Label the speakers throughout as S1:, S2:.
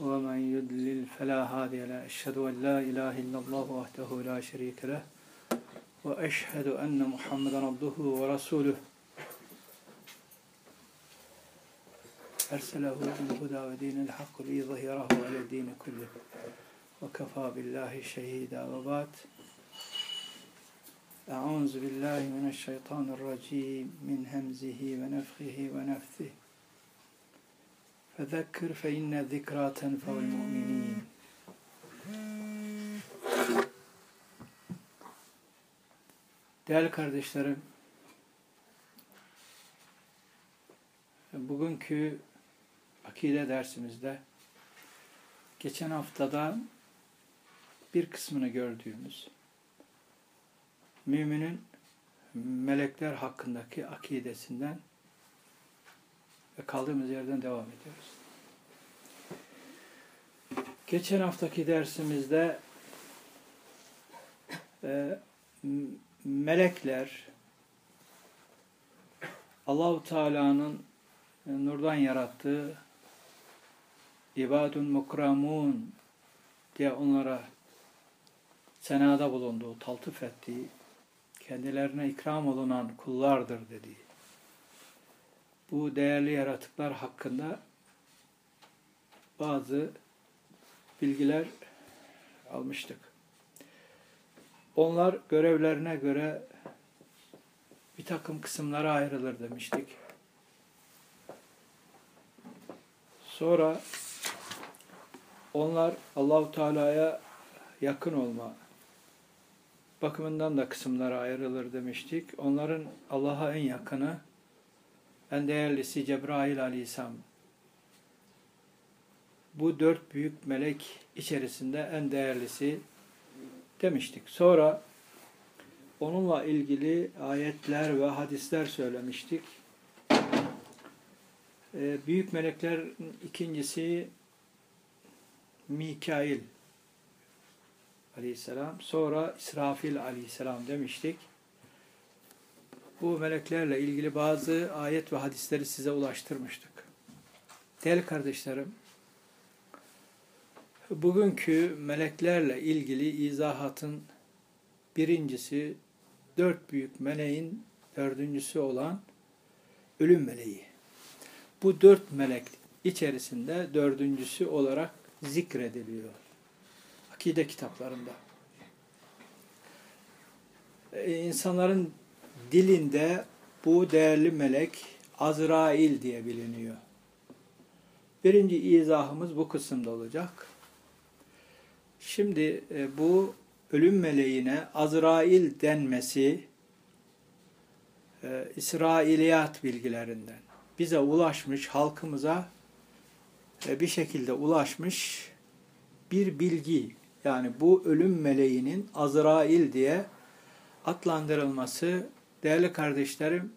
S1: ومن يدلل فلا هادي له. أشهد أن لا إله إلا الله وحده لا شريك له. وأشهد أن محمدا عبده ورسوله. أرسله بالهدى ودين الحق ليظهره على الدين كله. وكفى بالله شهيدا وبات أعوذ بالله من الشيطان الرجيم. من همزه ونفخه ونفثه. فذكر فإن الذكرى تنفع المؤمنين Değerli kardeşlerim, bugünkü akide dersimizde geçen haftada bir kısmını gördüğümüz müminin melekler hakkındaki akidesinden ve kaldığımız yerden devam ediyoruz. Geçen haftaki dersimizde e, melekler Allahu Teala'nın nurdan yarattığı ibadun mukramun diye onlara senada bulunduğu, taltif ettiği, kendilerine ikram olunan kullardır dediği bu değerli yaratıklar hakkında bazı bilgiler almıştık. Onlar görevlerine göre bir takım kısımlara ayrılır demiştik. Sonra onlar Allahu Teala'ya yakın olma bakımından da kısımlara ayrılır demiştik. Onların Allah'a en yakını, en değerlisi Cebrail Aleyhisselam. Bu dört büyük melek içerisinde en değerlisi demiştik. Sonra onunla ilgili ayetler ve hadisler söylemiştik. Büyük meleklerin ikincisi Mikail aleyhisselam, sonra İsrafil aleyhisselam demiştik. Bu meleklerle ilgili bazı ayet ve hadisleri size ulaştırmıştık. Değerli kardeşlerim, bugünkü meleklerle ilgili izahatın birincisi, dört büyük meleğin dördüncüsü olan ölüm meleği. Bu dört melek içerisinde dördüncüsü olarak zikrediliyor. Akide kitaplarında. Ee, insanların dilinde bu değerli melek Azrail diye biliniyor. Birinci izahımız bu kısımda olacak. Şimdi e, bu ölüm meleğine Azrail denmesi e, İsrailiyat bilgilerinden bize ulaşmış, halkımıza e, bir şekilde ulaşmış bir bilgi. Yani bu ölüm meleğinin Azrail diye adlandırılması değerli kardeşlerim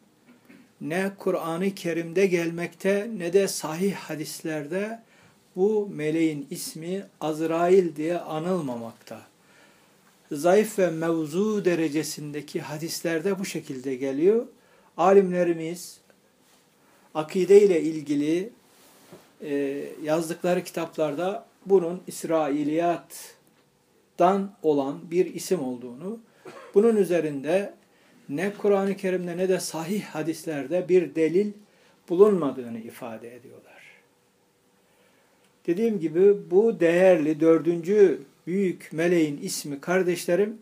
S1: ne Kur'an-ı Kerim'de gelmekte ne de sahih hadislerde bu meleğin ismi Azrail diye anılmamakta. Zayıf ve mevzu derecesindeki hadislerde bu şekilde geliyor. Alimlerimiz akide ile ilgili e, yazdıkları kitaplarda bunun İsrailiyattan olan bir isim olduğunu, bunun üzerinde ne Kur'an-ı Kerim'de ne de sahih hadislerde bir delil bulunmadığını ifade ediyorlar. Dediğim gibi bu değerli dördüncü büyük meleğin ismi kardeşlerim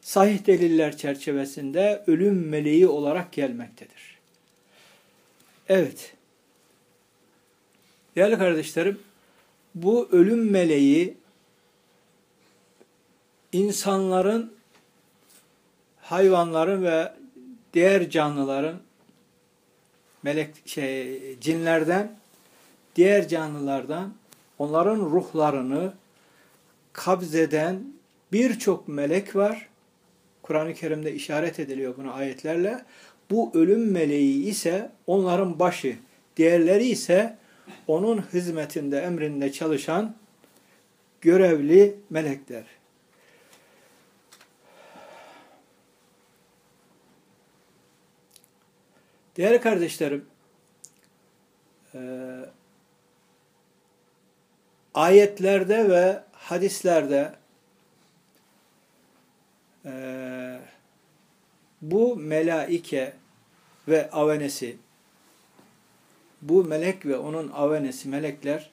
S1: sahih deliller çerçevesinde ölüm meleği olarak gelmektedir. Evet. Değerli kardeşlerim, bu ölüm meleği insanların, hayvanların ve diğer canlıların melek şey cinlerden, diğer canlılardan onların ruhlarını kabzeden birçok melek var. Kur'an-ı Kerim'de işaret ediliyor buna ayetlerle. Bu ölüm meleği ise onların başı, diğerleri ise onun hizmetinde, emrinde çalışan görevli melekler. Değerli kardeşlerim, e, ayetlerde ve hadislerde e, bu melaike ve avenesi, bu melek ve onun avenesi, melekler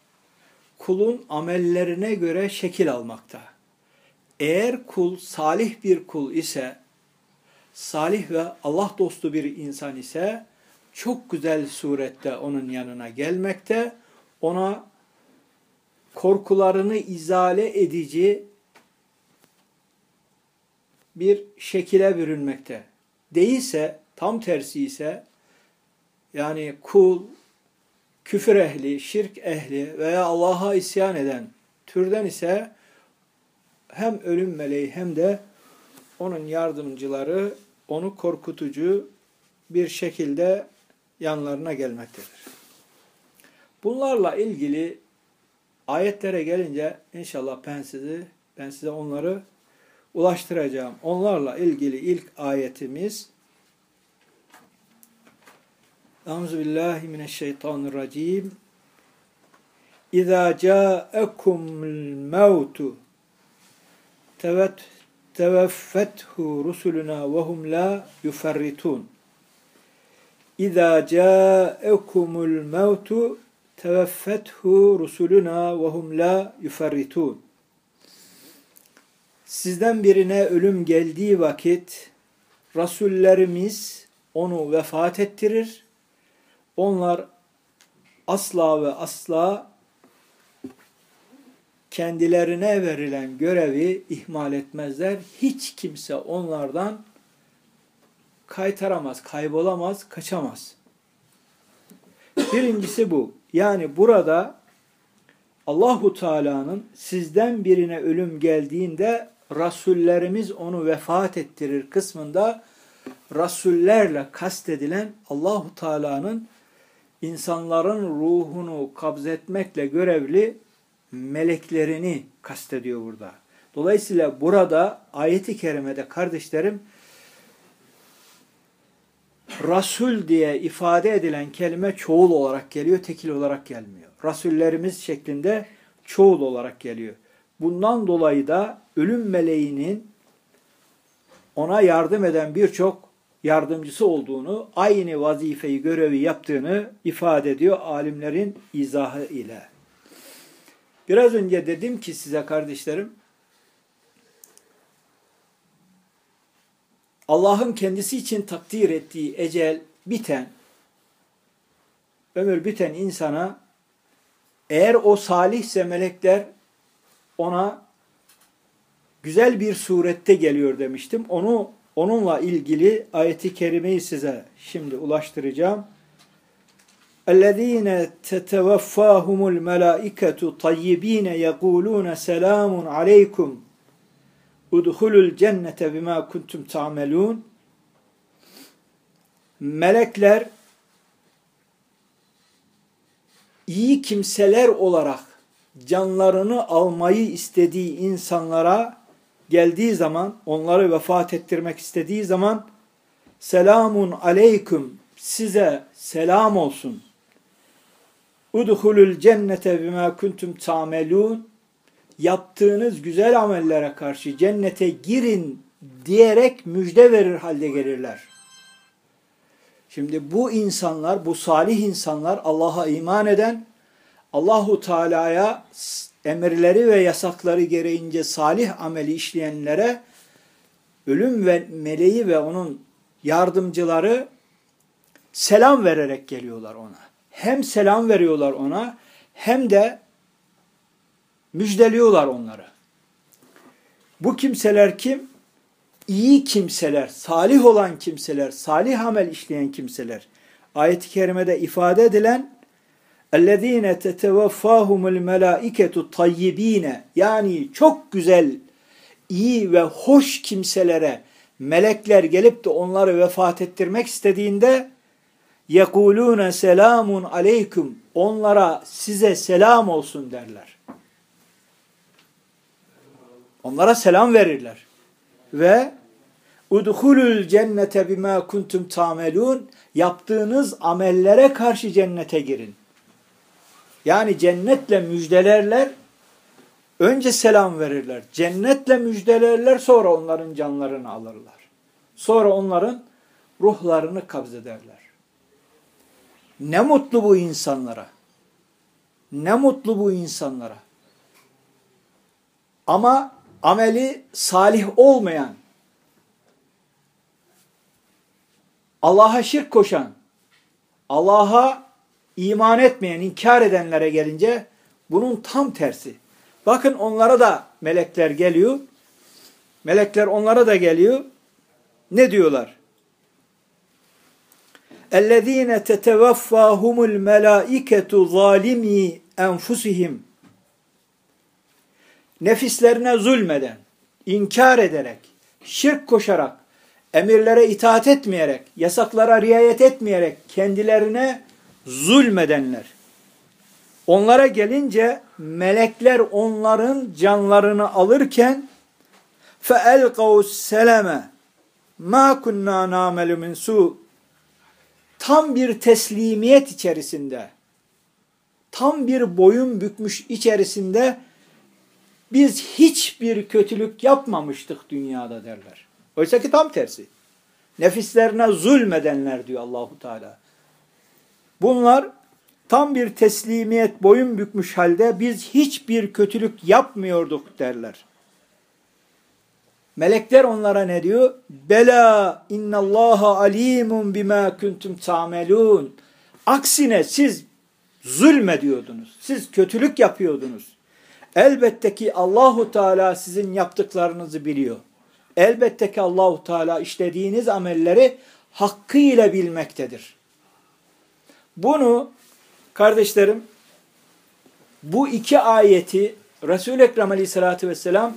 S1: kulun amellerine göre şekil almakta. Eğer kul salih bir kul ise, salih ve Allah dostu bir insan ise, çok güzel surette onun yanına gelmekte, ona korkularını izale edici bir şekile bürünmekte. Değilse, tam tersi ise, yani kul, küfür ehli, şirk ehli veya Allah'a isyan eden türden ise hem ölüm meleği hem de onun yardımcıları onu korkutucu bir şekilde yanlarına gelmektedir. Bunlarla ilgili ayetlere gelince inşallah ben sizi ben size onları ulaştıracağım. Onlarla ilgili ilk ayetimiz Euzu billahi mineşşeytanirracim. İza ca'akumul mautu tevet teveffethu rusuluna ve hum la yuferritun. İza ca'akumul mautu teveffethu rusuluna ve hum la yuferritun. Sizden birine ölüm geldiği vakit rasullerimiz onu vefat ettirir onlar asla ve asla kendilerine verilen görevi ihmal etmezler. Hiç kimse onlardan kaytaramaz, kaybolamaz, kaçamaz. Birincisi bu. Yani burada Allahu Teala'nın sizden birine ölüm geldiğinde rasullerimiz onu vefat ettirir kısmında rasullerle kastedilen Allahu Teala'nın insanların ruhunu kabzetmekle görevli meleklerini kastediyor burada. Dolayısıyla burada ayeti kerimede kardeşlerim Rasul diye ifade edilen kelime çoğul olarak geliyor, tekil olarak gelmiyor. Rasullerimiz şeklinde çoğul olarak geliyor. Bundan dolayı da ölüm meleğinin ona yardım eden birçok yardımcısı olduğunu, aynı vazifeyi, görevi yaptığını ifade ediyor alimlerin izahı ile. Biraz önce dedim ki size kardeşlerim, Allah'ın kendisi için takdir ettiği ecel biten, ömür biten insana eğer o salihse melekler ona güzel bir surette geliyor demiştim. Onu Onunla ilgili ayeti kerimeyi size şimdi ulaştıracağım. اَلَّذ۪ينَ تَتَوَفَّاهُمُ الْمَلَائِكَةُ طَيِّب۪ينَ يَقُولُونَ سَلَامٌ عَلَيْكُمْ اُدْخُلُوا الْجَنَّةَ بِمَا كُنْتُمْ تَعْمَلُونَ Melekler iyi kimseler olarak canlarını almayı istediği insanlara geldiği zaman, onları vefat ettirmek istediği zaman selamun aleyküm size selam olsun. Udhulul cennete bima kuntum ta'melun yaptığınız güzel amellere karşı cennete girin diyerek müjde verir halde gelirler. Şimdi bu insanlar, bu salih insanlar Allah'a iman eden, Allahu Teala'ya emirleri ve yasakları gereğince salih ameli işleyenlere ölüm ve meleği ve onun yardımcıları selam vererek geliyorlar ona Hem selam veriyorlar ona hem de müjdeliyorlar onları. Bu kimseler kim? İyi kimseler, salih olan kimseler, salih amel işleyen kimseler. Ayet-i kerimede ifade edilen اَلَّذ۪ينَ تَتَوَفَّاهُمُ الْمَلَائِكَةُ طَيِّب۪ينَ Yani çok güzel, iyi ve hoş kimselere melekler gelip de onları vefat ettirmek istediğinde yekulune selamun aleyküm onlara size selam olsun derler. Onlara selam verirler. Ve udhulul cennete bima kuntum tamelun yaptığınız amellere karşı cennete girin. Yani cennetle müjdelerler önce selam verirler. Cennetle müjdelerler sonra onların canlarını alırlar. Sonra onların ruhlarını kabzederler. Ne mutlu bu insanlara. Ne mutlu bu insanlara. Ama ameli salih olmayan, Allah'a şirk koşan, Allah'a iman etmeyen, inkar edenlere gelince bunun tam tersi. Bakın onlara da melekler geliyor. Melekler onlara da geliyor. Ne diyorlar? اَلَّذ۪ينَ تَتَوَفَّاهُمُ الْمَلَائِكَةُ ظَالِم۪ي اَنْفُسِهِمْ Nefislerine zulmeden, inkar ederek, şirk koşarak, emirlere itaat etmeyerek, yasaklara riayet etmeyerek kendilerine zulmedenler. Onlara gelince melekler onların canlarını alırken فَاَلْقَوْ السَّلَمَ مَا كُنَّا نَعْمَلُ مِنْ سُوءٍ Tam bir teslimiyet içerisinde, tam bir boyun bükmüş içerisinde biz hiçbir kötülük yapmamıştık dünyada derler. Oysa ki tam tersi. Nefislerine zulmedenler diyor Allahu Teala. Bunlar tam bir teslimiyet boyun bükmüş halde biz hiçbir kötülük yapmıyorduk derler. Melekler onlara ne diyor? Bela innallaha alimun bima kuntum tamelun. Aksine siz zulmediyordunuz. Siz kötülük yapıyordunuz. Elbette ki Allahu Teala sizin yaptıklarınızı biliyor. Elbette ki Allahu Teala işlediğiniz amelleri hakkıyla bilmektedir. Bunu kardeşlerim bu iki ayeti Resul-i Ekrem Aleyhisselatü Vesselam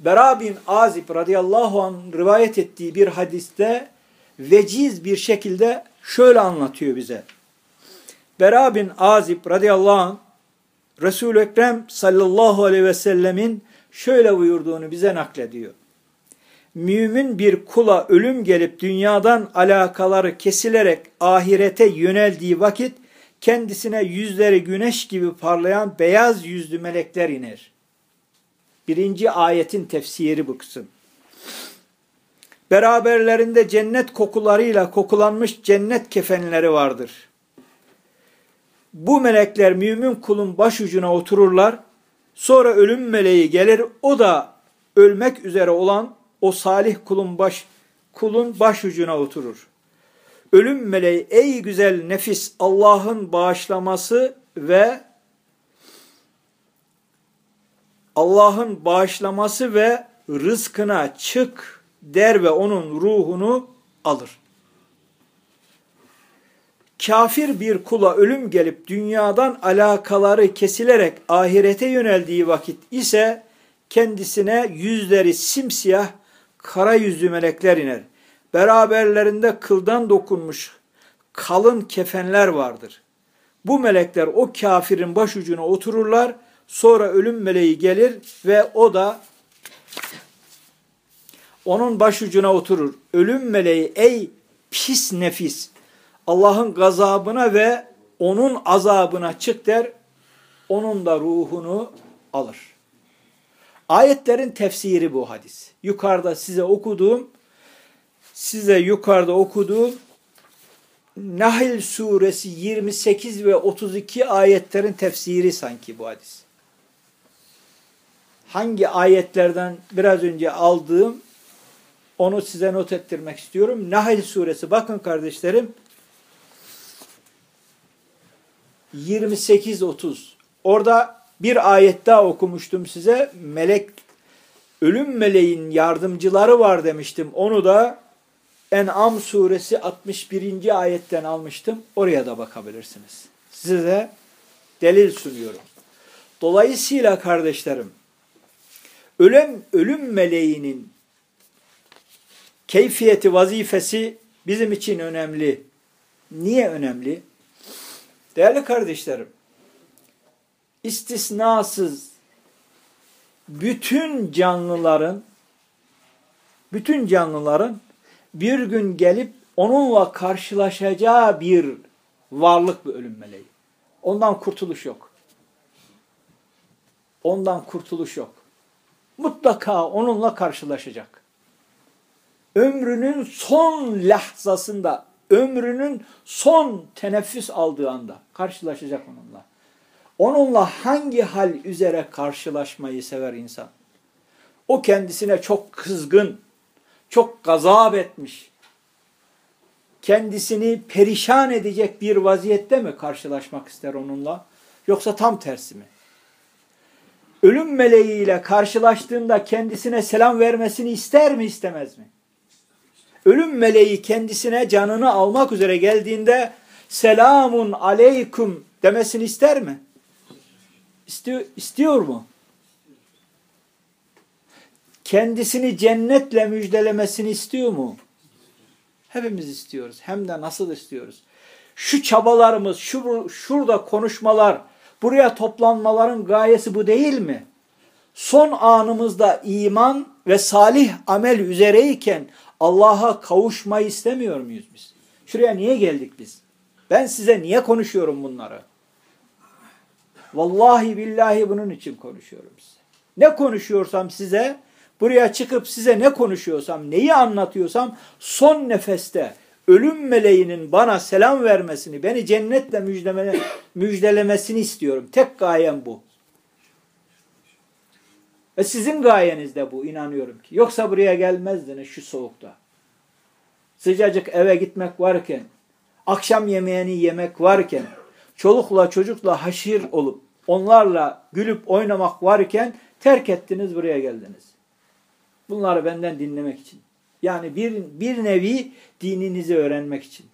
S1: Bera bin Azib radıyallahu anh rivayet ettiği bir hadiste veciz bir şekilde şöyle anlatıyor bize. Bera bin Azib radıyallahu anh Resul-i Ekrem sallallahu aleyhi ve sellemin şöyle buyurduğunu bize naklediyor. Mümin bir kula ölüm gelip dünyadan alakaları kesilerek ahirete yöneldiği vakit kendisine yüzleri güneş gibi parlayan beyaz yüzlü melekler iner. Birinci ayetin tefsiri bu kısım. Beraberlerinde cennet kokularıyla kokulanmış cennet kefenleri vardır. Bu melekler mümin kulun başucuna otururlar. Sonra ölüm meleği gelir. O da ölmek üzere olan o salih kulun baş kulun başucuna oturur. Ölüm meleği ey güzel nefis Allah'ın bağışlaması ve Allah'ın bağışlaması ve rızkına çık der ve onun ruhunu alır. Kafir bir kula ölüm gelip dünyadan alakaları kesilerek ahirete yöneldiği vakit ise kendisine yüzleri simsiyah kara yüzlü melekler iner. Beraberlerinde kıldan dokunmuş kalın kefenler vardır. Bu melekler o kafirin başucuna otururlar Sonra ölüm meleği gelir ve o da onun başucuna oturur. Ölüm meleği ey pis nefis Allah'ın gazabına ve onun azabına çık der. Onun da ruhunu alır. Ayetlerin tefsiri bu hadis. Yukarıda size okuduğum size yukarıda okuduğum Nahl suresi 28 ve 32 ayetlerin tefsiri sanki bu hadis hangi ayetlerden biraz önce aldığım onu size not ettirmek istiyorum. Nahl suresi bakın kardeşlerim 28-30 orada bir ayet daha okumuştum size. Melek ölüm meleğin yardımcıları var demiştim. Onu da En'am suresi 61. ayetten almıştım. Oraya da bakabilirsiniz. Size delil sunuyorum. Dolayısıyla kardeşlerim Ölen ölüm meleğinin keyfiyeti, vazifesi bizim için önemli. Niye önemli? Değerli kardeşlerim, istisnasız bütün canlıların bütün canlıların bir gün gelip onunla karşılaşacağı bir varlık bu ölüm meleği. Ondan kurtuluş yok. Ondan kurtuluş yok. Mutlaka onunla karşılaşacak. Ömrünün son lahzasında, ömrünün son teneffüs aldığı anda karşılaşacak onunla. Onunla hangi hal üzere karşılaşmayı sever insan? O kendisine çok kızgın, çok gazap etmiş, kendisini perişan edecek bir vaziyette mi karşılaşmak ister onunla? Yoksa tam tersi mi? Ölüm meleğiyle karşılaştığında kendisine selam vermesini ister mi istemez mi? Ölüm meleği kendisine canını almak üzere geldiğinde selamun aleyküm demesini ister mi? İstiyor, istiyor mu? Kendisini cennetle müjdelemesini istiyor mu? Hepimiz istiyoruz. Hem de nasıl istiyoruz. Şu çabalarımız, şu, şurada konuşmalar, buraya toplanmaların gayesi bu değil mi? Son anımızda iman ve salih amel üzereyken Allah'a kavuşmayı istemiyor muyuz biz? Şuraya niye geldik biz? Ben size niye konuşuyorum bunları? Vallahi billahi bunun için konuşuyorum size. Ne konuşuyorsam size, buraya çıkıp size ne konuşuyorsam, neyi anlatıyorsam son nefeste ölüm meleğinin bana selam vermesini, beni cennetle müjdelemesini istiyorum. Tek gayem bu. Ve sizin gayeniz de bu inanıyorum ki. Yoksa buraya gelmezdiniz şu soğukta. Sıcacık eve gitmek varken, akşam yemeğini yemek varken, çolukla çocukla haşir olup onlarla gülüp oynamak varken terk ettiniz buraya geldiniz. Bunları benden dinlemek için. Yani bir, bir nevi dininizi öğrenmek için.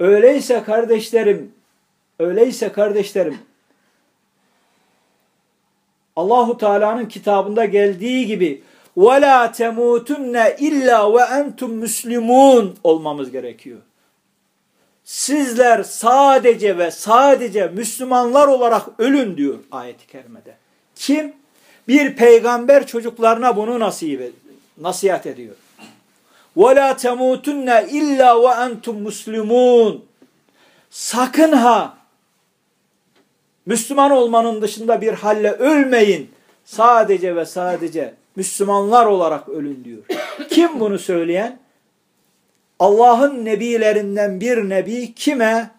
S1: Öyleyse kardeşlerim, öyleyse kardeşlerim, Allahu Teala'nın kitabında geldiği gibi وَلَا تَمُوتُنَّ illa ve entum müslümun olmamız gerekiyor. Sizler sadece ve sadece Müslümanlar olarak ölün diyor ayet-i kerimede. Kim? Bir peygamber çocuklarına bunu nasip nasihat ediyor. وَلَا تَمُوتُنَّ illa ve entum muslimun. Sakın ha Müslüman olmanın dışında bir halle ölmeyin. Sadece ve sadece Müslümanlar olarak ölün diyor. Kim bunu söyleyen? Allah'ın nebilerinden bir nebi kime?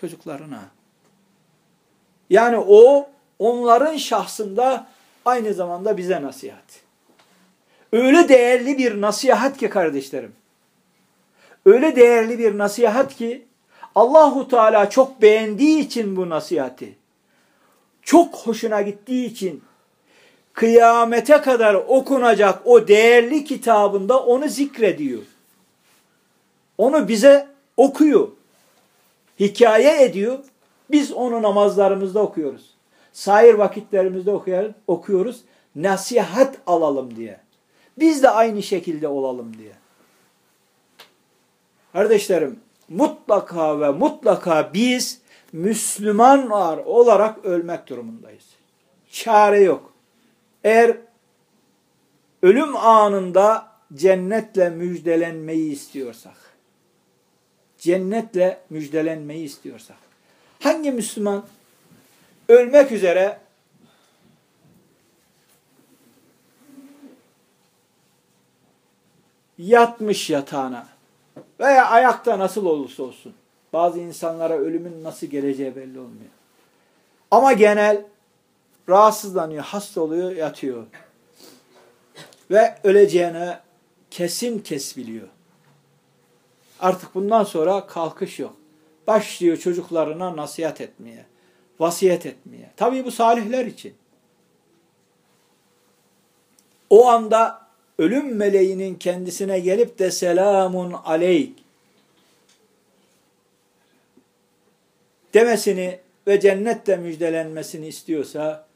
S1: Çocuklarına. Yani o onların şahsında aynı zamanda bize nasihat. Öyle değerli bir nasihat ki kardeşlerim. Öyle değerli bir nasihat ki Allahu Teala çok beğendiği için bu nasihati çok hoşuna gittiği için kıyamete kadar okunacak o değerli kitabında onu zikrediyor. Onu bize okuyor. Hikaye ediyor. Biz onu namazlarımızda okuyoruz. Sair vakitlerimizde okuyoruz. Nasihat alalım diye. Biz de aynı şekilde olalım diye. Kardeşlerim mutlaka ve mutlaka biz Müslümanlar olarak ölmek durumundayız. Çare yok. Eğer ölüm anında cennetle müjdelenmeyi istiyorsak, cennetle müjdelenmeyi istiyorsak, hangi Müslüman ölmek üzere yatmış yatağına veya ayakta nasıl olursa olsun bazı insanlara ölümün nasıl geleceği belli olmuyor. Ama genel rahatsızlanıyor, hasta oluyor, yatıyor. Ve öleceğine kesin kes biliyor. Artık bundan sonra kalkış yok. Başlıyor çocuklarına nasihat etmeye, vasiyet etmeye. Tabii bu salihler için. O anda ölüm meleğinin kendisine gelip de selamun aleyk demesini ve cennetle müjdelenmesini istiyorsa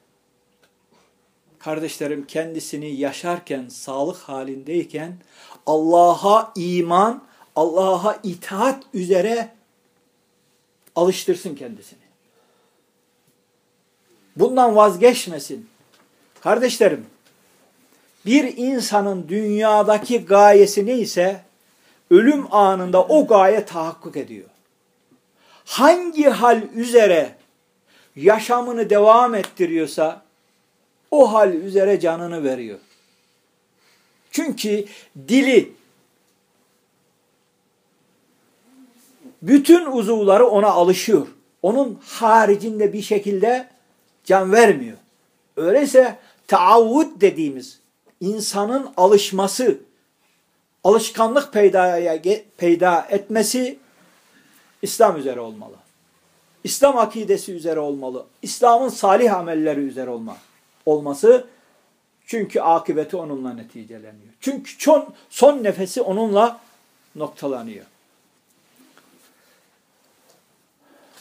S1: kardeşlerim kendisini yaşarken, sağlık halindeyken Allah'a iman, Allah'a itaat üzere alıştırsın kendisini. Bundan vazgeçmesin. Kardeşlerim, bir insanın dünyadaki gayesi neyse ölüm anında o gaye tahakkuk ediyor. Hangi hal üzere yaşamını devam ettiriyorsa o hal üzere canını veriyor. Çünkü dili bütün uzuvları ona alışıyor. Onun haricinde bir şekilde can vermiyor. Öyleyse taavvud dediğimiz insanın alışması, alışkanlık peydaya, peyda etmesi İslam üzere olmalı. İslam akidesi üzere olmalı. İslam'ın salih amelleri üzere olma, olması çünkü akıbeti onunla neticeleniyor. Çünkü son, son nefesi onunla noktalanıyor.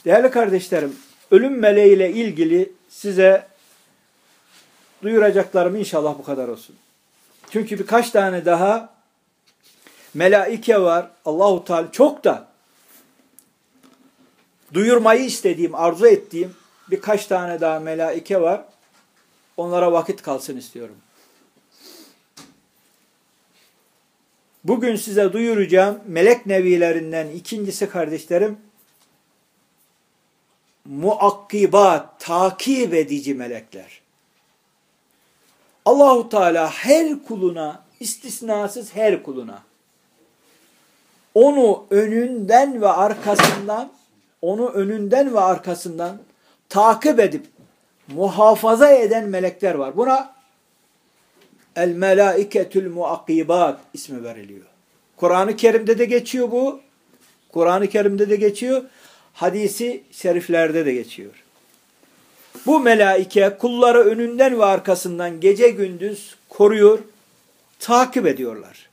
S1: Değerli kardeşlerim, ölüm meleğiyle ilgili size duyuracaklarım inşallah bu kadar olsun. Çünkü birkaç tane daha melaike var. Allahu Teala çok da duyurmayı istediğim, arzu ettiğim birkaç tane daha melaike var. Onlara vakit kalsın istiyorum. Bugün size duyuracağım melek nevilerinden ikincisi kardeşlerim muakkibat, takip edici melekler. Allahu Teala her kuluna, istisnasız her kuluna onu önünden ve arkasından onu önünden ve arkasından takip edip muhafaza eden melekler var. Buna el melaiketül muakkibat ismi veriliyor. Kur'an-ı Kerim'de de geçiyor bu. Kur'an-ı Kerim'de de geçiyor. Hadisi şeriflerde de geçiyor. Bu melaike kulları önünden ve arkasından gece gündüz koruyor, takip ediyorlar.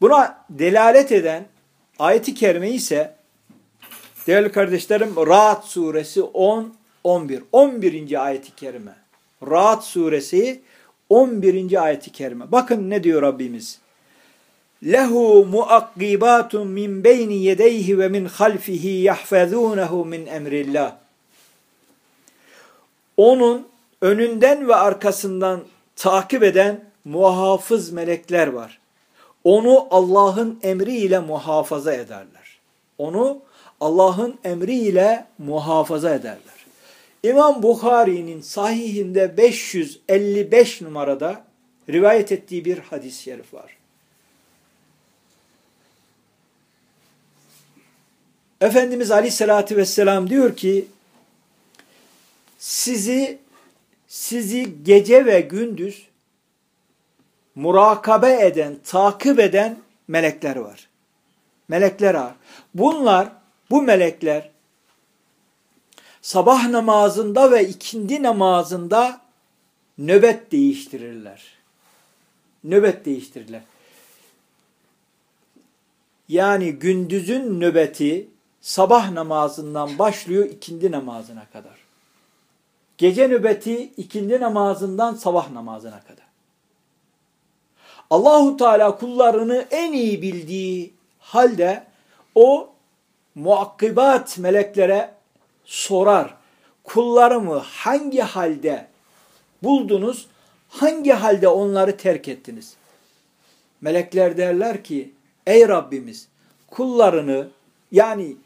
S1: Buna delalet eden ayeti kerime ise değerli kardeşlerim Ra'd suresi 10 11 11. ayeti kerime. Ra'd suresi 11. ayeti kerime. Bakın ne diyor Rabbimiz? Lehu muakkibatun min beyni yedeyhi ve min halfihi yahfazunehu min emrillah. Onun önünden ve arkasından takip eden muhafız melekler var. Onu Allah'ın emriyle muhafaza ederler. Onu Allah'ın emriyle muhafaza ederler. İmam Bukhari'nin sahihinde 555 numarada rivayet ettiği bir hadis-i şerif var. Efendimiz Aleyhisselatü Vesselam diyor ki sizi sizi gece ve gündüz murakabe eden, takip eden melekler var. Melekler var. Bunlar, bu melekler sabah namazında ve ikindi namazında nöbet değiştirirler. Nöbet değiştirirler. Yani gündüzün nöbeti sabah namazından başlıyor ikindi namazına kadar. Gece nöbeti ikindi namazından sabah namazına kadar. Allahu Teala kullarını en iyi bildiği halde o muakkibat meleklere sorar. Kullarımı hangi halde buldunuz? Hangi halde onları terk ettiniz? Melekler derler ki ey Rabbimiz kullarını yani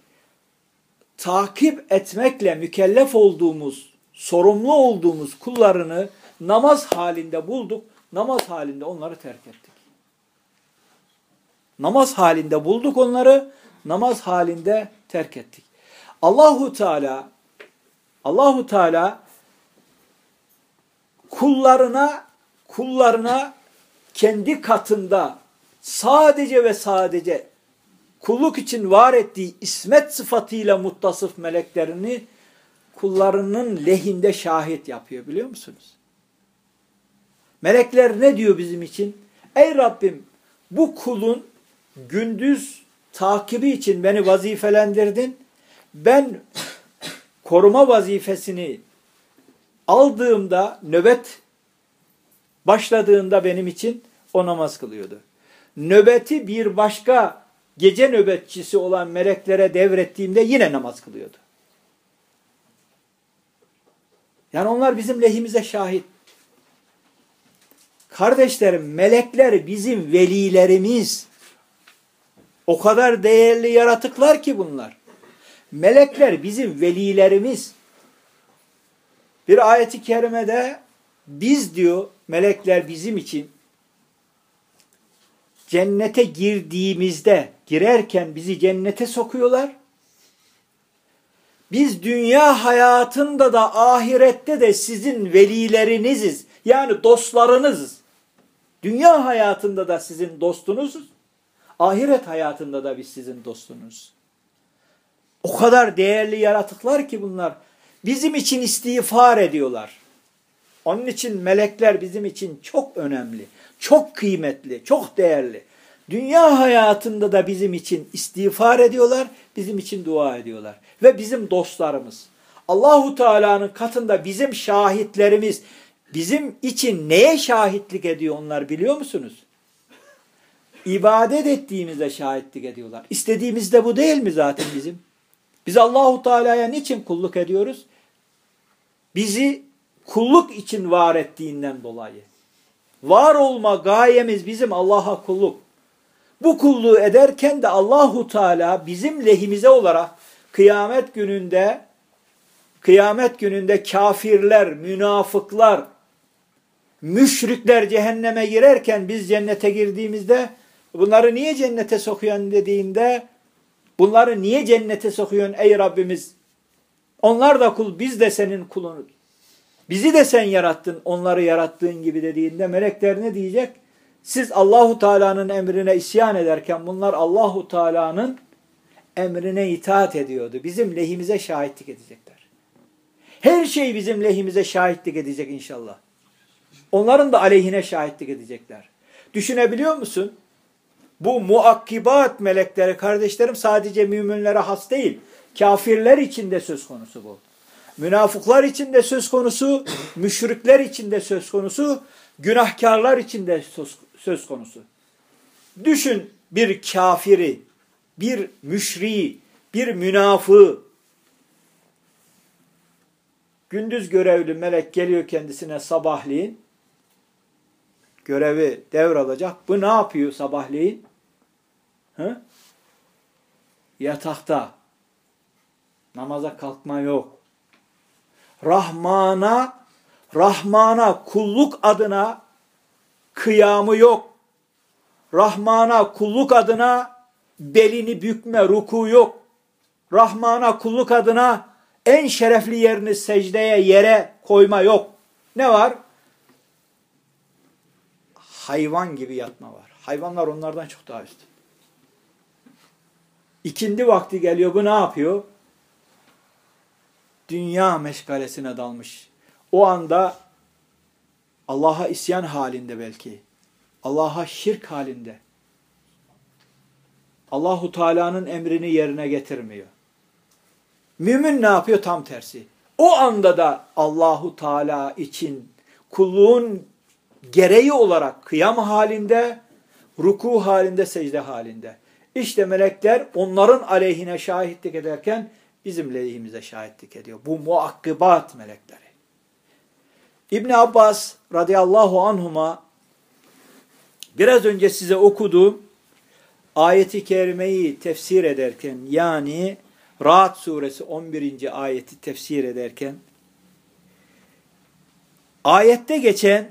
S1: takip etmekle mükellef olduğumuz, sorumlu olduğumuz kullarını namaz halinde bulduk. Namaz halinde onları terk ettik. Namaz halinde bulduk onları, namaz halinde terk ettik. Allahu Teala Allahu Teala kullarına kullarına kendi katında sadece ve sadece kulluk için var ettiği ismet sıfatıyla muttasıf meleklerini kullarının lehinde şahit yapıyor biliyor musunuz? Melekler ne diyor bizim için? Ey Rabbim bu kulun gündüz takibi için beni vazifelendirdin. Ben koruma vazifesini aldığımda nöbet başladığında benim için o namaz kılıyordu. Nöbeti bir başka gece nöbetçisi olan meleklere devrettiğimde yine namaz kılıyordu. Yani onlar bizim lehimize şahit. Kardeşlerim melekler bizim velilerimiz. O kadar değerli yaratıklar ki bunlar. Melekler bizim velilerimiz. Bir ayeti kerimede biz diyor melekler bizim için cennete girdiğimizde girerken bizi cennete sokuyorlar. Biz dünya hayatında da ahirette de sizin velileriniziz. Yani dostlarınızız. Dünya hayatında da sizin dostunuzuz. Ahiret hayatında da biz sizin dostunuz. O kadar değerli yaratıklar ki bunlar. Bizim için istiğfar ediyorlar. Onun için melekler bizim için çok önemli, çok kıymetli, çok değerli. Dünya hayatında da bizim için istiğfar ediyorlar, bizim için dua ediyorlar. Ve bizim dostlarımız. Allahu Teala'nın katında bizim şahitlerimiz, bizim için neye şahitlik ediyor onlar biliyor musunuz? İbadet ettiğimizde şahitlik ediyorlar. İstediğimizde bu değil mi zaten bizim? Biz Allahu Teala'ya niçin kulluk ediyoruz? Bizi kulluk için var ettiğinden dolayı. Var olma gayemiz bizim Allah'a kulluk. Bu kulluğu ederken de Allahu Teala bizim lehimize olarak kıyamet gününde kıyamet gününde kafirler, münafıklar, müşrikler cehenneme girerken biz cennete girdiğimizde bunları niye cennete sokuyorsun dediğinde bunları niye cennete sokuyorsun ey Rabbimiz? Onlar da kul, biz de senin kulunuz. Bizi de sen yarattın, onları yarattığın gibi dediğinde melekler ne diyecek? Siz Allahu Teala'nın emrine isyan ederken bunlar Allahu Teala'nın emrine itaat ediyordu. Bizim lehimize şahitlik edecekler. Her şey bizim lehimize şahitlik edecek inşallah. Onların da aleyhine şahitlik edecekler. Düşünebiliyor musun? Bu muakkibat melekleri kardeşlerim sadece müminlere has değil. Kafirler için de söz konusu bu. Münafıklar için de söz konusu, müşrikler için de söz konusu, günahkarlar için de söz, söz konusu. Düşün bir kafiri, bir müşriği, bir münafığı. Gündüz görevli melek geliyor kendisine sabahleyin. Görevi devralacak. Bu ne yapıyor sabahleyin? Hı? Yatakta. Namaza kalkma yok. Rahman'a Rahman'a kulluk adına kıyamı yok. Rahman'a kulluk adına belini bükme, ruku yok. Rahman'a kulluk adına en şerefli yerini secdeye, yere koyma yok. Ne var? Hayvan gibi yatma var. Hayvanlar onlardan çok daha üstün. İkindi vakti geliyor, bu ne yapıyor? Dünya meşgalesine dalmış. O anda Allah'a isyan halinde belki. Allah'a şirk halinde. Allahu Teala'nın emrini yerine getirmiyor. Mümin ne yapıyor? Tam tersi. O anda da Allahu Teala için kulluğun gereği olarak kıyam halinde, ruku halinde, secde halinde. İşte melekler onların aleyhine şahitlik ederken bizim lehimize şahitlik ediyor. Bu muakkibat melekleri. İbn Abbas radıyallahu anhuma biraz önce size okuduğum ayeti kerimeyi tefsir ederken yani Ra'd suresi 11. ayeti tefsir ederken ayette geçen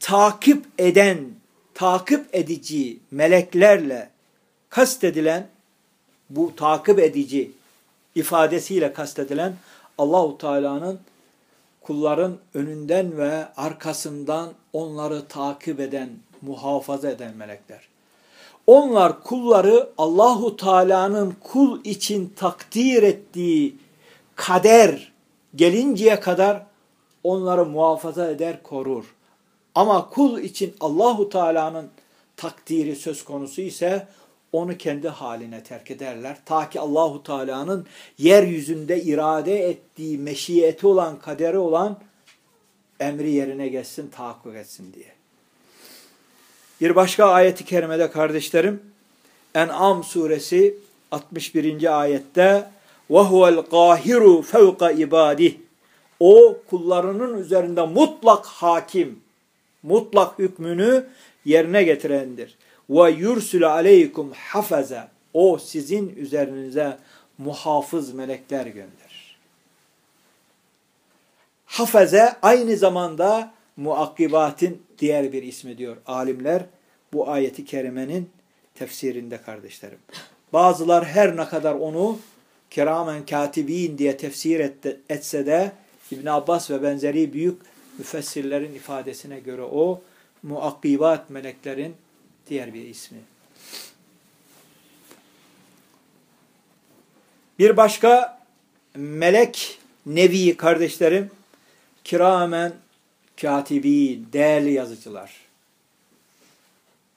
S1: takip eden, takip edici meleklerle kastedilen bu takip edici ifadesiyle kastedilen Allahu Teala'nın kulların önünden ve arkasından onları takip eden, muhafaza eden melekler. Onlar kulları Allahu Teala'nın kul için takdir ettiği kader gelinceye kadar onları muhafaza eder, korur. Ama kul için Allahu Teala'nın takdiri söz konusu ise onu kendi haline terk ederler. Ta ki Allahu Teala'nın yeryüzünde irade ettiği meşiyeti olan, kaderi olan emri yerine geçsin, tahakkuk etsin diye. Bir başka ayeti kerimede kardeşlerim, En'am suresi 61. ayette وَهُوَ الْقَاهِرُ فَوْقَ ibadih O kullarının üzerinde mutlak hakim, mutlak hükmünü yerine getirendir. وَيُرْسُلَ عَلَيْكُمْ حَفَزَ O sizin üzerinize muhafız melekler gönderir. Hafaze aynı zamanda muakkibatin diğer bir ismi diyor alimler. Bu ayeti kerimenin tefsirinde kardeşlerim. Bazılar her ne kadar onu kiramen katibin diye tefsir etse de İbn Abbas ve benzeri büyük müfessirlerin ifadesine göre o muakkibat meleklerin diğer bir ismi. Bir başka melek nevi kardeşlerim kiramen katibin değerli yazıcılar.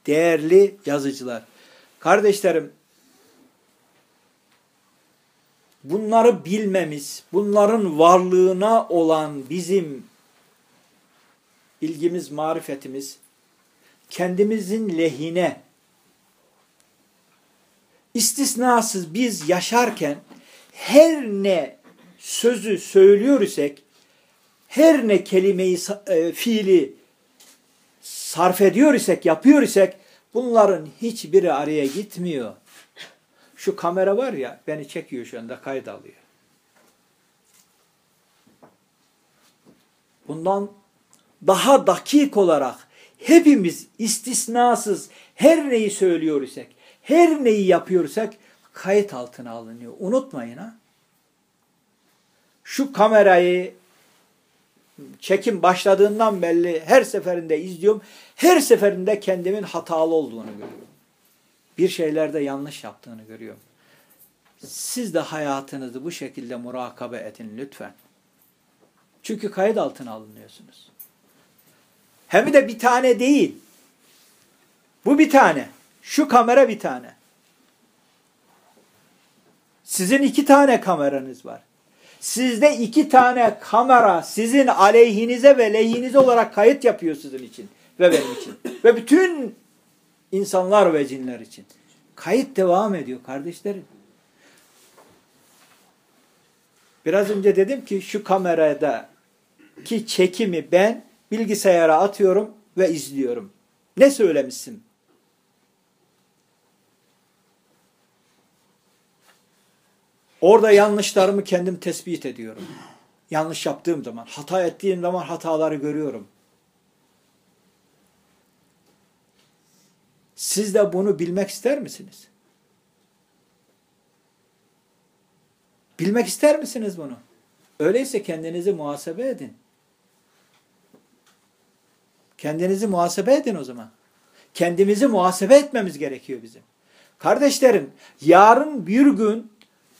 S1: Değerli yazıcılar. Kardeşlerim bunları bilmemiz, bunların varlığına olan bizim ilgimiz, marifetimiz kendimizin lehine istisnasız biz yaşarken her ne sözü söylüyor isek, her ne kelimeyi, e, fiili sarf ediyor isek, yapıyor isek bunların hiçbiri araya gitmiyor. Şu kamera var ya beni çekiyor şu anda kayıt alıyor. Bundan daha dakik olarak hepimiz istisnasız her neyi söylüyor isek, her neyi yapıyorsak kayıt altına alınıyor. Unutmayın ha. Şu kamerayı çekim başladığından belli her seferinde izliyorum. Her seferinde kendimin hatalı olduğunu görüyorum. Bir şeylerde yanlış yaptığını görüyorum. Siz de hayatınızı bu şekilde murakabe edin lütfen. Çünkü kayıt altına alınıyorsunuz. Hem de bir tane değil. Bu bir tane. Şu kamera bir tane. Sizin iki tane kameranız var. Sizde iki tane kamera sizin aleyhinize ve lehinize olarak kayıt yapıyor sizin için ve benim için. Ve bütün insanlar ve cinler için. Kayıt devam ediyor kardeşlerim. Biraz önce dedim ki şu kamerada ki çekimi ben bilgisayara atıyorum ve izliyorum. Ne söylemişsin? Orada yanlışlarımı kendim tespit ediyorum. Yanlış yaptığım zaman, hata ettiğim zaman hataları görüyorum. Siz de bunu bilmek ister misiniz? Bilmek ister misiniz bunu? Öyleyse kendinizi muhasebe edin. Kendinizi muhasebe edin o zaman. Kendimizi muhasebe etmemiz gerekiyor bizim. Kardeşlerim, yarın bir gün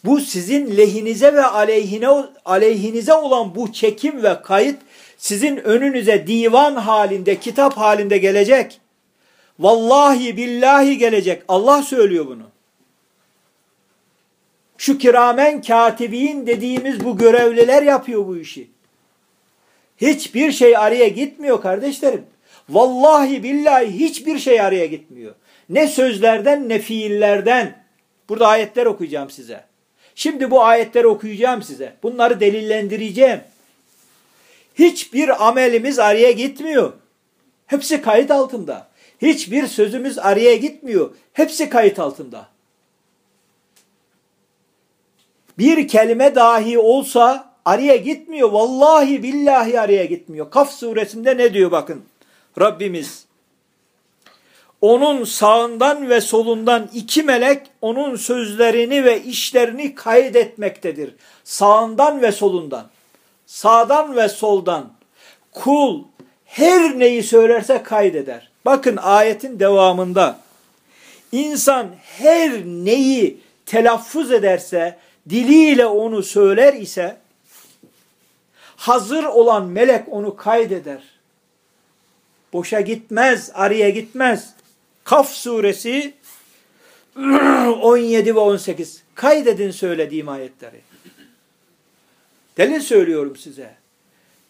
S1: bu sizin lehinize ve aleyhine aleyhinize olan bu çekim ve kayıt sizin önünüze divan halinde, kitap halinde gelecek. Vallahi billahi gelecek. Allah söylüyor bunu. Şu kiramen katibin dediğimiz bu görevliler yapıyor bu işi. Hiçbir şey araya gitmiyor kardeşlerim. Vallahi billahi hiçbir şey araya gitmiyor. Ne sözlerden ne fiillerden. Burada ayetler okuyacağım size. Şimdi bu ayetleri okuyacağım size. Bunları delillendireceğim. Hiçbir amelimiz araya gitmiyor. Hepsi kayıt altında. Hiçbir sözümüz araya gitmiyor. Hepsi kayıt altında. Bir kelime dahi olsa araya gitmiyor. Vallahi billahi araya gitmiyor. Kaf suresinde ne diyor bakın. Rabbimiz onun sağından ve solundan iki melek onun sözlerini ve işlerini kaydetmektedir. Sağından ve solundan, sağdan ve soldan kul her neyi söylerse kaydeder. Bakın ayetin devamında insan her neyi telaffuz ederse, diliyle onu söyler ise hazır olan melek onu kaydeder. Boşa gitmez, araya gitmez. Kaf suresi 17 ve 18. Kaydedin söylediğim ayetleri. Delil söylüyorum size.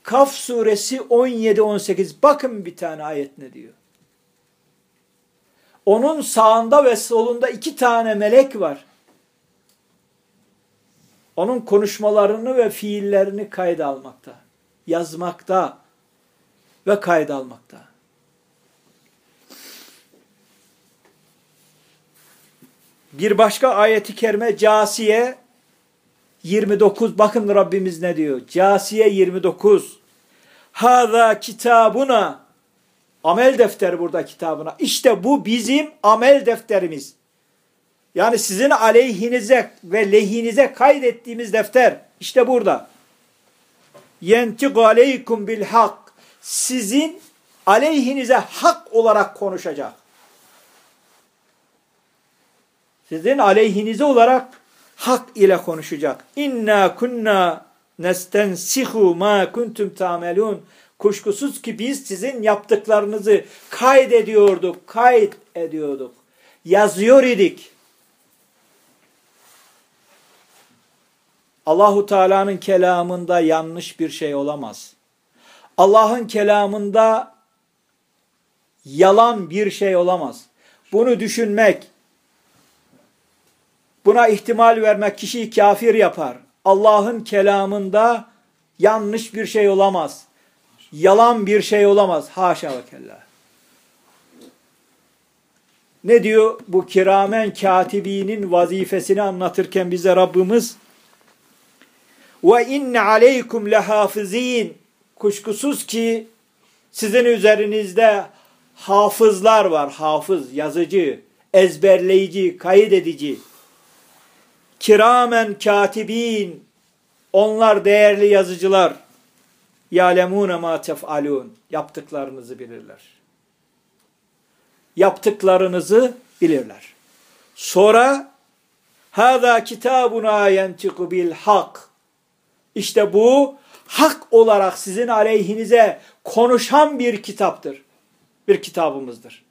S1: Kaf suresi 17-18 bakın bir tane ayet ne diyor. Onun sağında ve solunda iki tane melek var. Onun konuşmalarını ve fiillerini kayda almakta, yazmakta ve kayda almakta. Bir başka ayeti kerime Casiye 29 bakın Rabbimiz ne diyor? Casiye 29 Hâzâ kitabuna amel defteri burada kitabına. İşte bu bizim amel defterimiz. Yani sizin aleyhinize ve lehinize kaydettiğimiz defter. İşte burada. Yentiqu aleykum bil hak. Sizin aleyhinize hak olarak konuşacak. Sizin aleyhinize olarak hak ile konuşacak. İnna kunna nestensihu ma kuntum tamelun. Kuşkusuz ki biz sizin yaptıklarınızı kaydediyorduk, kayıt ediyorduk. Yazıyor idik. Allahu Teala'nın kelamında yanlış bir şey olamaz. Allah'ın kelamında yalan bir şey olamaz. Bunu düşünmek, buna ihtimal vermek kişiyi kafir yapar. Allah'ın kelamında yanlış bir şey olamaz. Yalan bir şey olamaz. Haşa ve kella. Ne diyor bu kiramen katibinin vazifesini anlatırken bize Rabbimiz? Ve inne aleykum lehafizin. Kuşkusuz ki sizin üzerinizde hafızlar var. Hafız, yazıcı, ezberleyici, kayıt edici. Kiramen katibin. Onlar değerli yazıcılar. Ya'lemune ma tef'alun. Yaptıklarınızı bilirler. Yaptıklarınızı bilirler. Sonra Hâzâ kitabuna yentiku bil hak. İşte bu hak olarak sizin aleyhinize konuşan bir kitaptır. Bir kitabımızdır.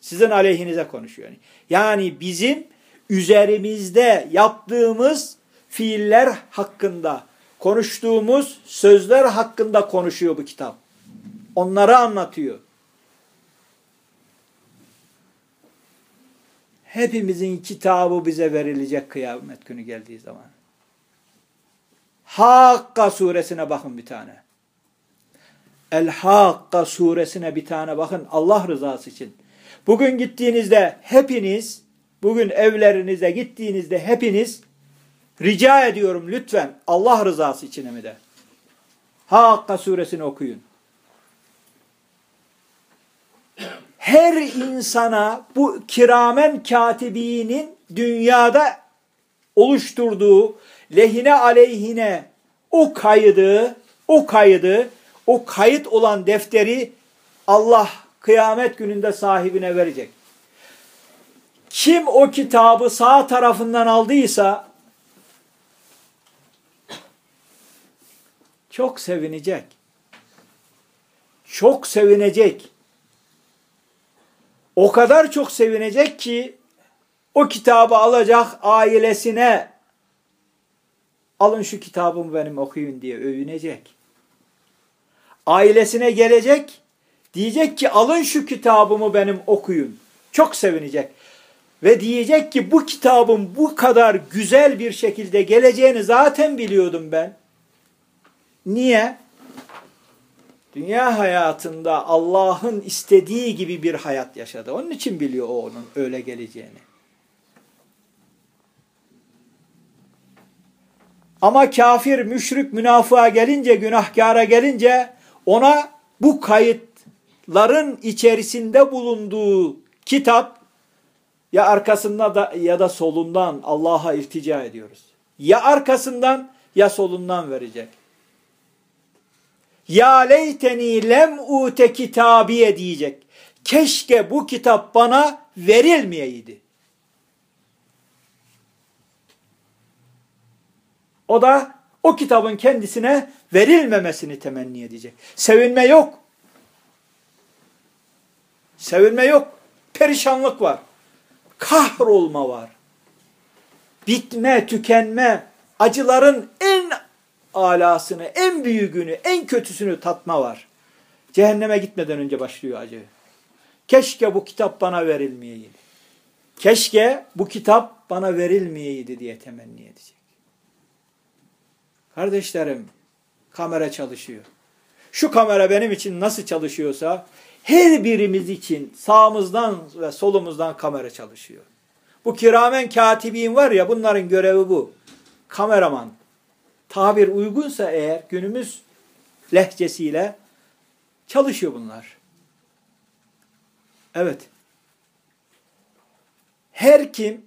S1: Sizin aleyhinize konuşuyor. Yani bizim üzerimizde yaptığımız fiiller hakkında, konuştuğumuz sözler hakkında konuşuyor bu kitap. Onları anlatıyor. Hepimizin kitabı bize verilecek kıyamet günü geldiği zaman. Hakka suresine bakın bir tane. El Hakka suresine bir tane bakın Allah rızası için. Bugün gittiğinizde hepiniz, bugün evlerinize gittiğinizde hepiniz rica ediyorum lütfen Allah rızası için mi de. Hakka suresini okuyun. Her insana bu kiramen katibinin dünyada oluşturduğu lehine aleyhine o kaydı, o kaydı, o kayıt olan defteri Allah kıyamet gününde sahibine verecek. Kim o kitabı sağ tarafından aldıysa çok sevinecek. Çok sevinecek. O kadar çok sevinecek ki o kitabı alacak ailesine alın şu kitabımı benim okuyun diye övünecek. Ailesine gelecek diyecek ki alın şu kitabımı benim okuyun. Çok sevinecek. Ve diyecek ki bu kitabın bu kadar güzel bir şekilde geleceğini zaten biliyordum ben. Niye? Dünya hayatında Allah'ın istediği gibi bir hayat yaşadı. Onun için biliyor o onun öyle geleceğini. Ama kafir, müşrik, münafığa gelince, günahkara gelince ona bu kayıtların içerisinde bulunduğu kitap ya arkasında da ya da solundan Allah'a iltica ediyoruz. Ya arkasından ya solundan verecek. Ya leyteni lem ute kitabiye diyecek. Keşke bu kitap bana verilmeyeydi. O da o kitabın kendisine verilmemesini temenni edecek. Sevinme yok. Sevinme yok. Perişanlık var. Kahrolma var. Bitme, tükenme, acıların en alasını, en büyüğünü, en kötüsünü tatma var. Cehenneme gitmeden önce başlıyor acı. Keşke bu kitap bana verilmeyeydi. Keşke bu kitap bana verilmeyeydi diye temenni edecek. Kardeşlerim, kamera çalışıyor. Şu kamera benim için nasıl çalışıyorsa her birimiz için sağımızdan ve solumuzdan kamera çalışıyor. Bu kiramen katibin var ya bunların görevi bu. Kameraman. Tabir uygunsa eğer günümüz lehçesiyle çalışıyor bunlar. Evet. Her kim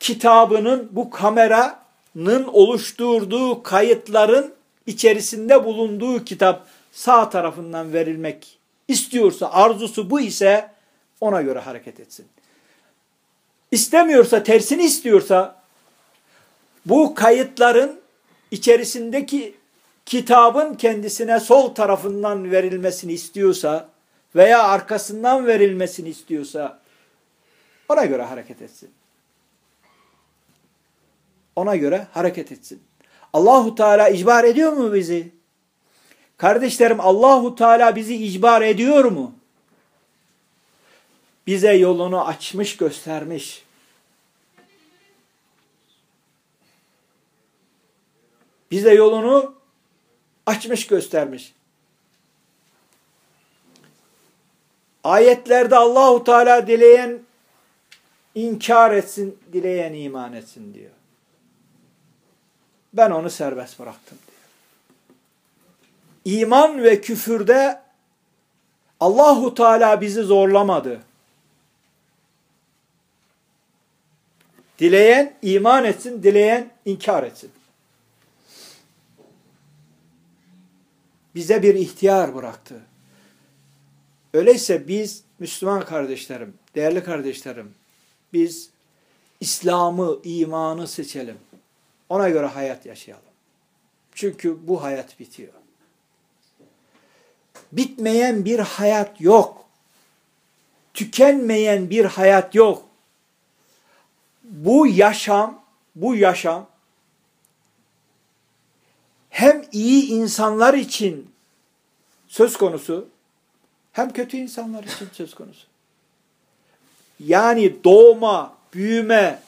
S1: kitabının bu kameranın oluşturduğu kayıtların içerisinde bulunduğu kitap sağ tarafından verilmek istiyorsa, arzusu bu ise ona göre hareket etsin. İstemiyorsa, tersini istiyorsa bu kayıtların içerisindeki kitabın kendisine sol tarafından verilmesini istiyorsa veya arkasından verilmesini istiyorsa ona göre hareket etsin. Ona göre hareket etsin. Allahu Teala icbar ediyor mu bizi? Kardeşlerim Allahu Teala bizi icbar ediyor mu? Bize yolunu açmış göstermiş. Bize yolunu açmış göstermiş. Ayetlerde Allahu Teala dileyen inkar etsin, dileyen iman etsin diyor. Ben onu serbest bıraktım. İman ve küfürde Allahu Teala bizi zorlamadı. Dileyen iman etsin, dileyen inkar etsin. Bize bir ihtiyar bıraktı. Öyleyse biz Müslüman kardeşlerim, değerli kardeşlerim, biz İslam'ı, imanı seçelim. Ona göre hayat yaşayalım. Çünkü bu hayat bitiyor. Bitmeyen bir hayat yok. Tükenmeyen bir hayat yok. Bu yaşam, bu yaşam hem iyi insanlar için söz konusu hem kötü insanlar için söz konusu. Yani doğma, büyüme,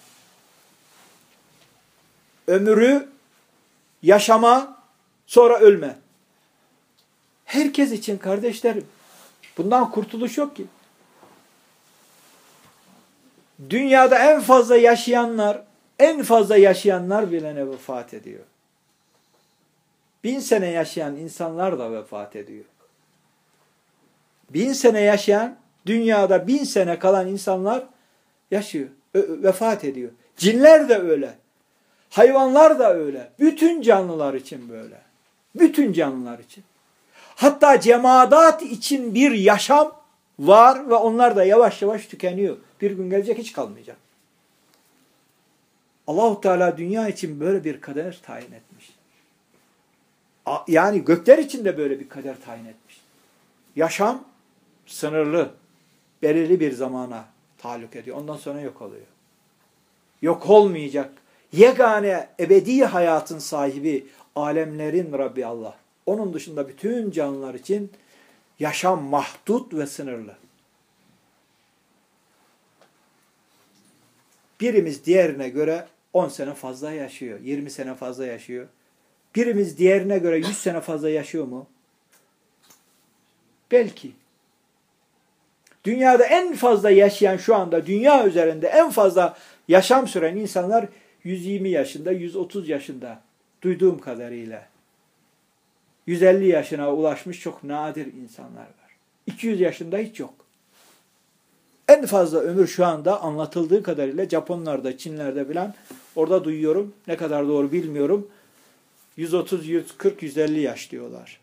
S1: ömrü, yaşama, sonra ölme. Herkes için kardeşlerim. Bundan kurtuluş yok ki. Dünyada en fazla yaşayanlar, en fazla yaşayanlar bile ne vefat ediyor. Bin sene yaşayan insanlar da vefat ediyor. Bin sene yaşayan, dünyada bin sene kalan insanlar yaşıyor, vefat ediyor. Cinler de öyle. Hayvanlar da öyle. Bütün canlılar için böyle. Bütün canlılar için. Hatta cemaat için bir yaşam var ve onlar da yavaş yavaş tükeniyor. Bir gün gelecek hiç kalmayacak. Allahu Teala dünya için böyle bir kader tayin etmiş. Yani gökler için de böyle bir kader tayin etmiş. Yaşam sınırlı, belirli bir zamana taluk ediyor. Ondan sonra yok oluyor. Yok olmayacak. Yegane ebedi hayatın sahibi, alemlerin Rabbi Allah. Onun dışında bütün canlılar için yaşam mahdut ve sınırlı. Birimiz diğerine göre 10 sene fazla yaşıyor, 20 sene fazla yaşıyor. Birimiz diğerine göre 100 sene fazla yaşıyor mu? Belki. Dünyada en fazla yaşayan şu anda dünya üzerinde en fazla yaşam süren insanlar 120 yaşında, 130 yaşında duyduğum kadarıyla. 150 yaşına ulaşmış çok nadir insanlar var. 200 yaşında hiç yok. En fazla ömür şu anda anlatıldığı kadarıyla Japonlarda, Çinlerde filan orada duyuyorum. Ne kadar doğru bilmiyorum. 130, 140, 150 yaş diyorlar.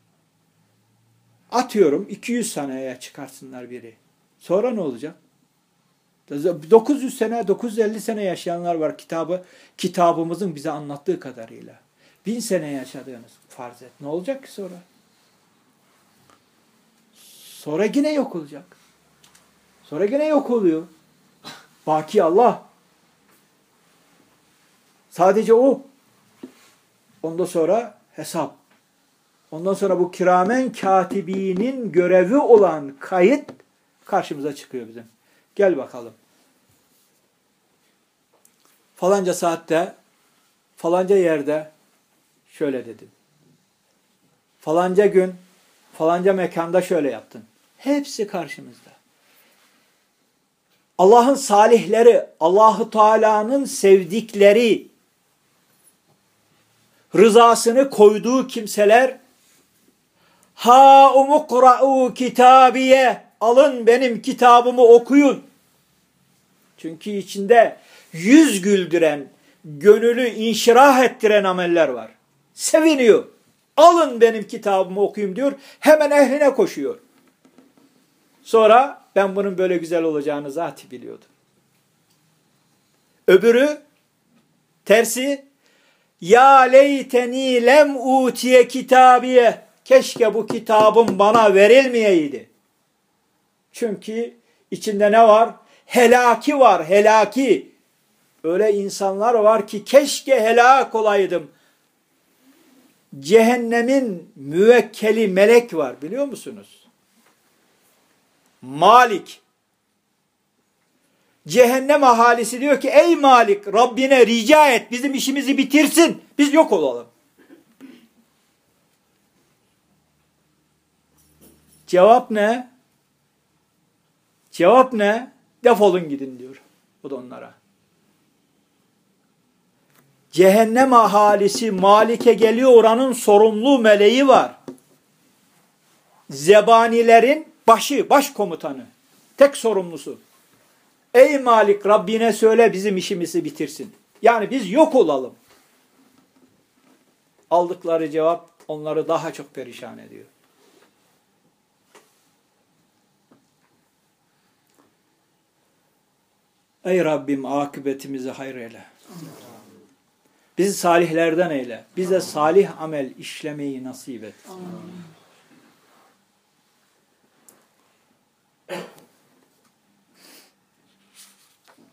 S1: Atıyorum 200 seneye çıkarsınlar biri. Sonra ne olacak? 900 sene, 950 sene yaşayanlar var kitabı, kitabımızın bize anlattığı kadarıyla. Bin sene yaşadığınız farz et. Ne olacak ki sonra? Sonra yine yok olacak. Sonra yine yok oluyor. Baki Allah. Sadece o. Ondan sonra hesap. Ondan sonra bu kiramen katibinin görevi olan kayıt karşımıza çıkıyor bizim. Gel bakalım. Falanca saatte, falanca yerde şöyle dedin. Falanca gün, falanca mekanda şöyle yaptın. Hepsi karşımızda. Allah'ın salihleri, Allahu Teala'nın sevdikleri, rızasını koyduğu kimseler ha umukra'u kitabiye alın benim kitabımı okuyun. Çünkü içinde yüz güldüren, gönülü inşirah ettiren ameller var. Seviniyor. Alın benim kitabımı okuyayım diyor. Hemen ehline koşuyor. Sonra ben bunun böyle güzel olacağını zaten biliyordum. Öbürü tersi ya leyteni lem utiye kitabiye keşke bu kitabım bana verilmeyeydi. Çünkü içinde ne var? Helaki var, helaki. Öyle insanlar var ki keşke helak olaydım. Cehennemin müvekkeli melek var biliyor musunuz? Malik. Cehennem ahalisi diyor ki ey Malik Rabbine rica et bizim işimizi bitirsin. Biz yok olalım. Cevap ne? Cevap ne? Defolun gidin diyor. O da onlara. Cehennem ahalisi Malik'e geliyor oranın sorumlu meleği var. Zebanilerin başı, baş komutanı. Tek sorumlusu. Ey Malik Rabbine söyle bizim işimizi bitirsin. Yani biz yok olalım. Aldıkları cevap onları daha çok perişan ediyor. Ey Rabbim akıbetimizi hayır eyle. Bizi salihlerden eyle. Bize salih amel işlemeyi nasip et.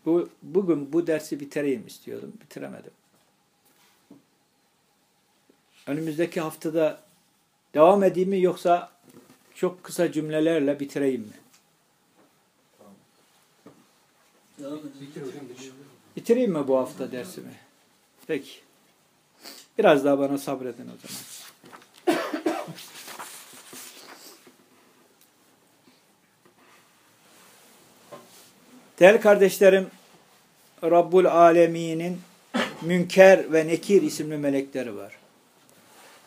S1: Bu, bugün bu dersi bitireyim istiyordum. Bitiremedim. Önümüzdeki haftada devam edeyim mi yoksa çok kısa cümlelerle bitireyim mi? Bitireyim mi bu hafta dersimi? Peki. Biraz daha bana sabredin o zaman. Değerli kardeşlerim, Rabbul Alemin'in Münker ve Nekir isimli melekleri var.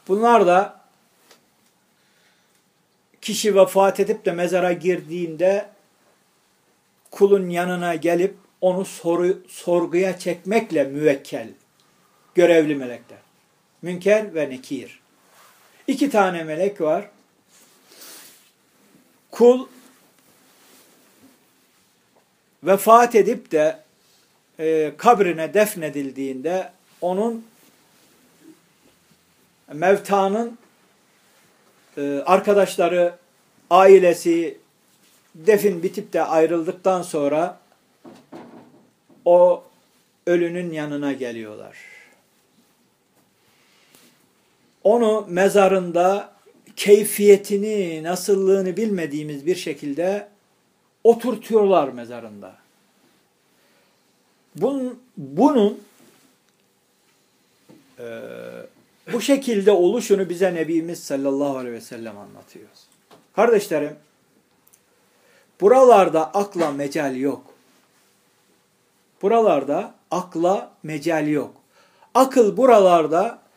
S1: Bunlar da kişi vefat edip de mezara girdiğinde kulun yanına gelip onu soru, sorguya çekmekle müvekkel, görevli melekler. Münker ve Nekir. İki tane melek var. Kul vefat edip de e, kabrine defnedildiğinde onun mevtanın e, arkadaşları, ailesi defin bitip de ayrıldıktan sonra o ölünün yanına geliyorlar. Onu mezarında keyfiyetini, nasıllığını bilmediğimiz bir şekilde oturtuyorlar mezarında. Bunun, bunun e, bu şekilde oluşunu bize Nebimiz sallallahu aleyhi ve sellem anlatıyor. Kardeşlerim, buralarda akla mecal yok. Buralarda akla mecal yok. Akıl buralarda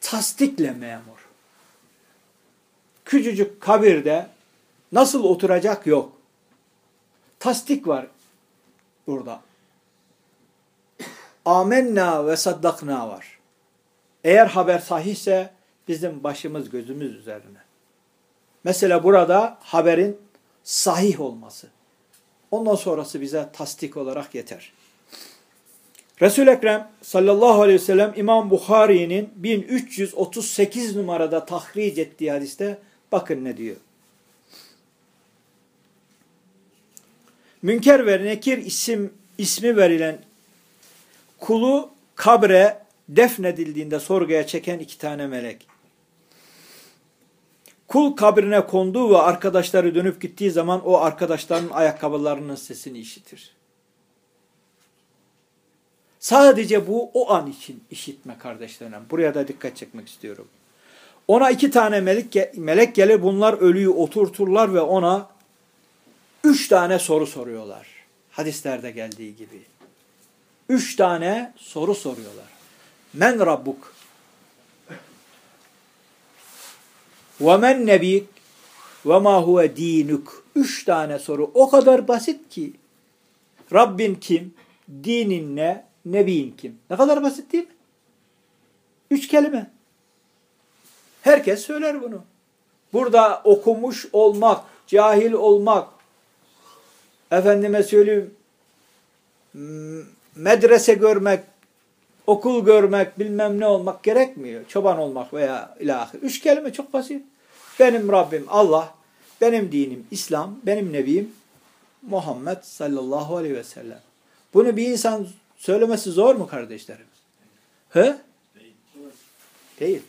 S1: tasdikle memur. Küçücük kabirde nasıl oturacak yok. Tasdik var burada. Amenna ve saddakna var. Eğer haber sahihse bizim başımız gözümüz üzerine. Mesela burada haberin sahih olması. Ondan sonrası bize tasdik olarak yeter. Resul-i Ekrem sallallahu aleyhi ve sellem İmam Bukhari'nin 1338 numarada tahric ettiği hadiste bakın ne diyor. Münker ve Nekir isim ismi verilen kulu kabre defnedildiğinde sorguya çeken iki tane melek. Kul kabrine konduğu ve arkadaşları dönüp gittiği zaman o arkadaşların ayakkabılarının sesini işitir. Sadece bu o an için işitme kardeşlerim. Buraya da dikkat çekmek istiyorum. Ona iki tane melek, melek gelir bunlar ölüyü oturturlar ve ona üç tane soru soruyorlar. Hadislerde geldiği gibi. Üç tane soru soruyorlar. Men Rabbuk? Ve men nebik? Ve ma huve dinuk? Üç tane soru. O kadar basit ki. Rabbin kim? Dinin ne? Nebiyin kim? Ne kadar basit değil mi? Üç kelime. Herkes söyler bunu. Burada okumuş olmak, cahil olmak, efendime söyleyeyim, medrese görmek, okul görmek, bilmem ne olmak gerekmiyor. Çoban olmak veya ilahi. Üç kelime çok basit. Benim Rabbim Allah, benim dinim İslam, benim Nebim Muhammed sallallahu aleyhi ve sellem. Bunu bir insan söylemesi zor mu kardeşlerim? He? Değil. Değil.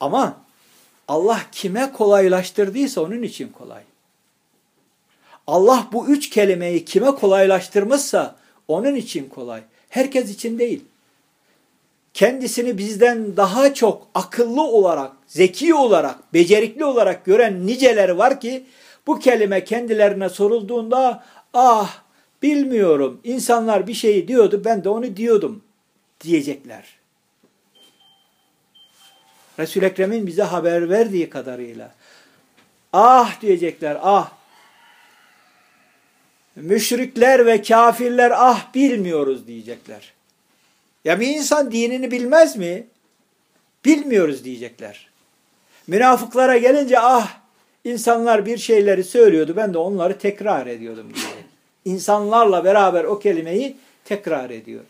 S1: Ama Allah kime kolaylaştırdıysa onun için kolay. Allah bu üç kelimeyi kime kolaylaştırmışsa onun için kolay. Herkes için değil. Kendisini bizden daha çok akıllı olarak, zeki olarak, becerikli olarak gören niceleri var ki bu kelime kendilerine sorulduğunda ah bilmiyorum insanlar bir şey diyordu ben de onu diyordum diyecekler. Resul-i Ekrem'in bize haber verdiği kadarıyla ah diyecekler ah müşrikler ve kafirler ah bilmiyoruz diyecekler. Ya bir insan dinini bilmez mi? Bilmiyoruz diyecekler. Münafıklara gelince ah insanlar bir şeyleri söylüyordu ben de onları tekrar ediyordum diye. İnsanlarla beraber o kelimeyi tekrar ediyor.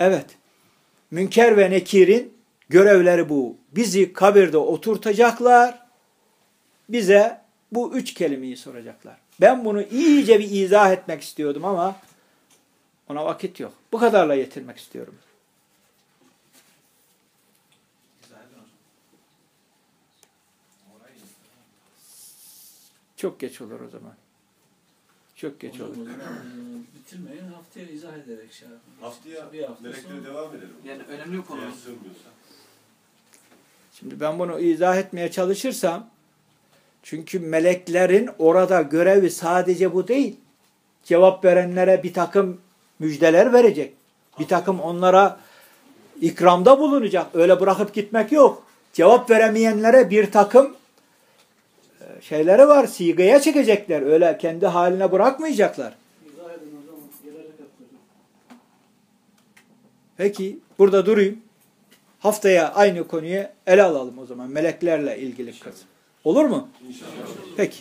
S1: Evet. Münker ve Nekir'in görevleri bu. Bizi kabirde oturtacaklar. Bize bu üç kelimeyi soracaklar. Ben bunu iyice bir izah etmek istiyordum ama ona vakit yok. Bu kadarla yetirmek istiyorum. Çok geç olur o zaman. Çok geç olur.
S2: bitirmeyin haftaya izah ederek şey yapın.
S3: Haftaya
S2: bir hafta sonra.
S3: devam edelim.
S2: Yani önemli bir konu.
S3: Eğer sığmıyorsa.
S1: Şimdi ben bunu izah etmeye çalışırsam çünkü meleklerin orada görevi sadece bu değil. Cevap verenlere bir takım müjdeler verecek. Bir takım onlara ikramda bulunacak. Öyle bırakıp gitmek yok. Cevap veremeyenlere bir takım e, şeyleri var. Sigaya çekecekler. Öyle kendi haline bırakmayacaklar. Peki burada durayım. Haftaya aynı konuyu ele alalım o zaman. Meleklerle ilgili kısım. Olur mu?
S3: İnşallah.
S1: Peki.